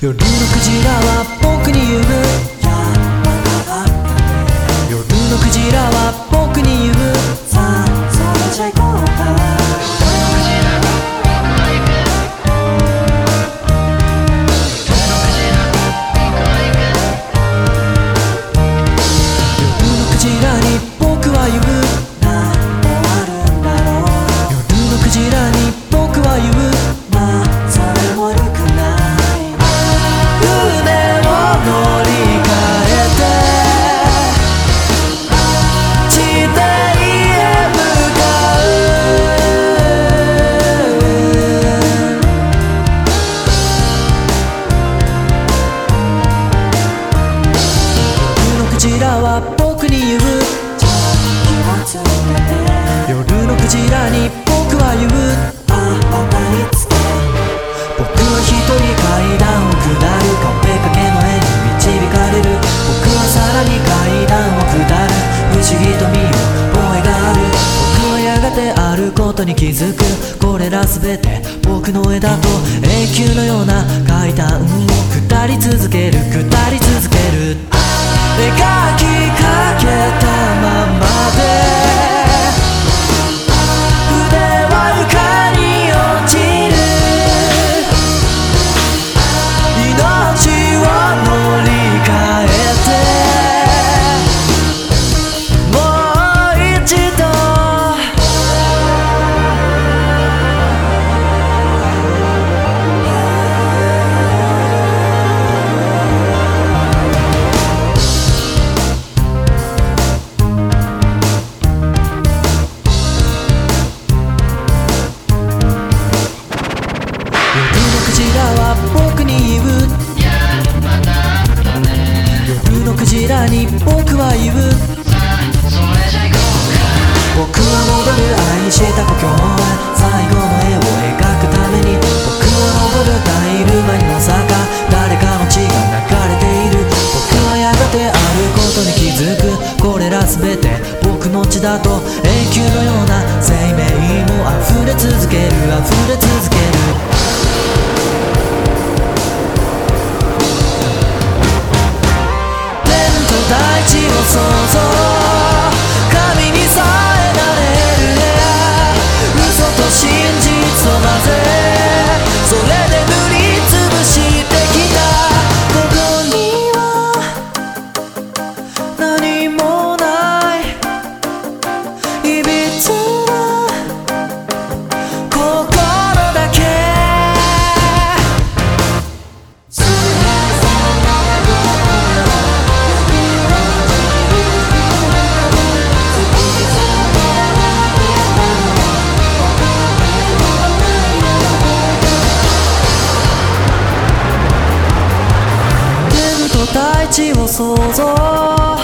夜のクジラは僕に言う。夜のクジラは僕に言う。に気づくこれら全て僕の絵だと永久のような階段を下り続ける下り続ける描き僕は言う僕は戻る愛した故郷へ最後の絵を描くために僕は登る大ルマにまさか誰かの血が流れている僕はやがてあることに気づくこれら全て僕の血だと永久のような生命も溢れ続想像大地を想像